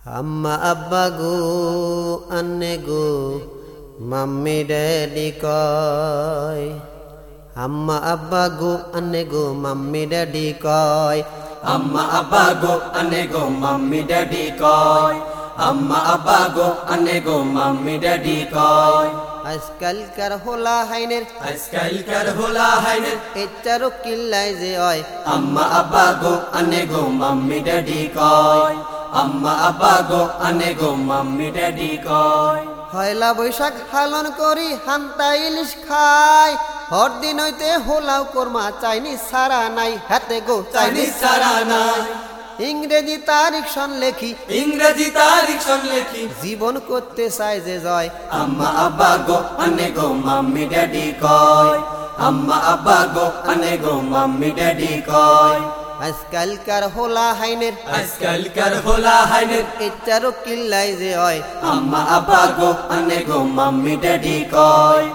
আম্মা আব্বা গো আন্নে গো মাম্মি ড্যাডি কয় আম্মা আব্বা গো আন্নে গো মাম্মি ড্যাডি কয় আম্মা আব্বা গো আনে গো মাম্মি ড্যাডি কয় আম্মা আব্বা গো আনে গো মাম্মি ড্যাডি কয় আজকালকার হোলা হাইনের আজকালকার হোলা হাইনে এটারও কিল্লাই যে হয় আম্মা আব্বা গো আনে গো মাম্মি ড্যাডি কয় আম্মা আব্বা গো আনে গো মাম্মি ড্যাডি কয়। হয়লা বৈশাখ হালন করি হান্তা ইলিশ খাই। হর দিন হইতে হোলাও কর্মা চাইনি সারা নাই হাতে গো চাইনি সারা নাই। ইংরেজি তারিখ সন লেখি। ইংরেজি তারিখ সন লেখি। জীবন করতে চাই যে জয়। আম্মা আব্বা গো আনে গো মাম্মি ড্যাডি কয়। আম্মা আব্বা গো আনে গো মাম্মি ড্যাডি কয়। আজকালকার হোলা হাইনের। আজকালকার হোলা হাইনের। ইচ্ছারও কিল্লাই যে হয় আম্মা আব্বা গো আনে গো মাম্মি ড্যাডি কয়।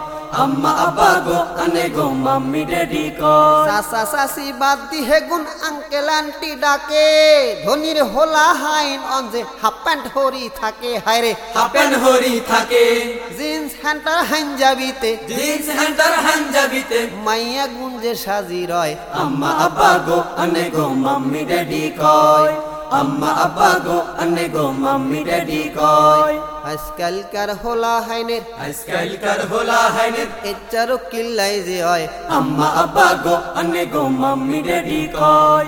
আম্মা আব্বা গো আনে গো মাম্মি ড্যাডি কয়। চাচা চাচি বাদ দি হেগুন আঙ্কেল আন্টি ডাকে। ধনির হোলা হাইন অঞ্জে হাফ প্যান্ট হরি থাকে হায়রে হাপেন হরি থাকে। জিন্স হ্যান্টার হাইন যাবিতে জিন্স হ্যান্টার হাঞ্জাবিতে মাইয়া গুঞ্জে সাজি রয়। আম্মা আব্বা গো আনে গো মাম্মি ড্যাডি কয়। আম্মা আব্বা গো আনে গো মাম্মি ড্যাডি কয়। আজকালকার হোলা হাইনের আজকালকার হোলা কিল্লাই যে হয়। আম্মা আব্বা গো আনে গো মাম্মি ড্যাডি কয়।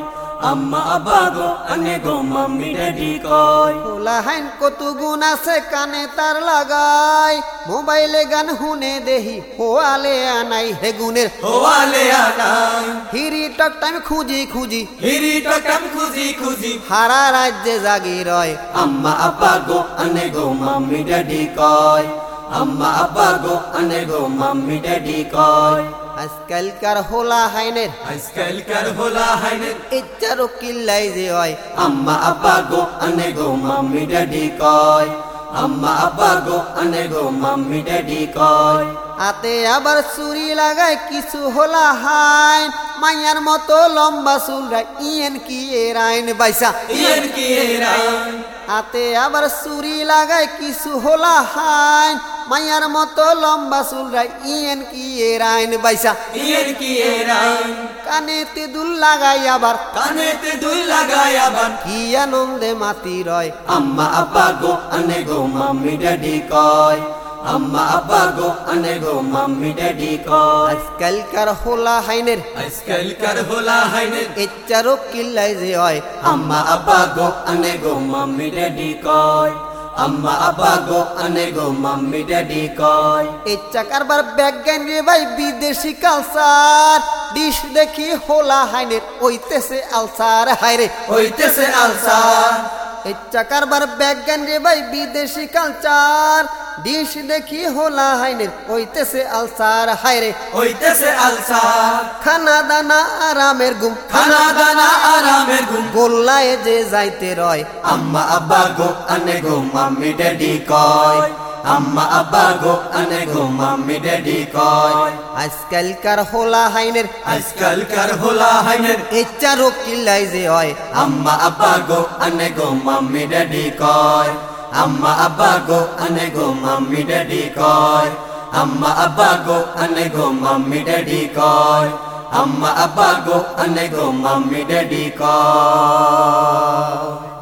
আম্মা আব্বা গো আনে গো মাম্মি ড্যাডি কয়। হোলা হাইন কত গুণ আছে কানে তার লাগাই। মোবাইলে গান হুনে দেহি হোয়ালে আনাই হে হেগুনের হোয়ালে আনাই হিরি টক টাইম খুঁজি খুঁজি হিরি টকাম খুঁজি খুঁজি হারা রাজ্যে জাগি রয় আম্মা আব্বা গো আনে গো মাম্মি ড্যাডি কয় আম্মা আব্বা গো আনে গো মাম্মি ড্যাডি কয় আজকালকার হোলা হাইনের আজকালকার হোলা হাইনে এটারও কিল্লাই যে হয় আম্মা আব্বা গো আনে গো মাম্মি ড্যাডি কয় আম্মা আব্বা গো আনে গো মাম্মি ড্যাডি কয় আতে আবার চুরি লাগায় কিছু হোলা হাইন মাইয়ার মতো লম্বা চুলরা ইয়েন কি এর আইন বাইসা? ইয়েন কি এরাই হাতে আবার চুরি লাগায় কিছু হোলা হাইন। মাইয়ার মতো লম্বা চুলরাই ইয়েন কি এর আইন বাইসা? ইয়েন কি এরাই কানেতে দুল লাগাই আবার। কানেতে দুই লাগাই আবার। কি আনন্দে মাতি রয়। আম্মা আব্বা গো আনে গো মাম্মি ড্যাডি কয়। আম্মা আব্বা গো আনে গো মাম্মি ড্যাডি কয় আজকালকার হোলা হাইনের আজকালকার হোলা হাইনে এচারও কিল্লাই যে হয় আম্মা আব্বা গো আনে গো মাম্মি ড্যাডি কয় আম্মা আব্বা গো আনে গো মাম্মি ড্যাডি কয় ইচ্ছা কারবার ব্যাজ্ঞান রে ভাই বিদেশি কালচার ডিশ দেখি হোলা হাইনের ওইতেছে আলসার হাইরে হইতেছে আলসার ইচ্ছা কারবার ব্যাজ্ঞান রে ভাই বিদেশি কালচার ডিশ দেখি হোলা হাইনের ওইতেছে আলসার হাইরে ওইতেছে আলসার। খানা দানা আরামের গুম। খানা দানা আরামের গুম। গোল্লায় যে যাইতে রয়। আম্মা আব্বা গো আনে গো মাম্মি ড্যাডি কয়। আম্মা আব্বা গো আনে গো মাম্মি ড্যাডি কয়। আজকালকার হোলা হাইনের? আজকালকার হোলা হাইনের? ইচ্ছারও কিল্লাই যে হয়। আম্মা আব্বা গো আনে গো মাম্মি ড্যাডি কয়। আম্মা আব্বা গো আনে গো মাম্মি ড্যাডি কয়। আম্মা আব্বা গো আনে গো মাম্মি ড্যাডি কয়। আম্মা আব্বা গো আনে গো মাম্মি ড্যাডি কয়।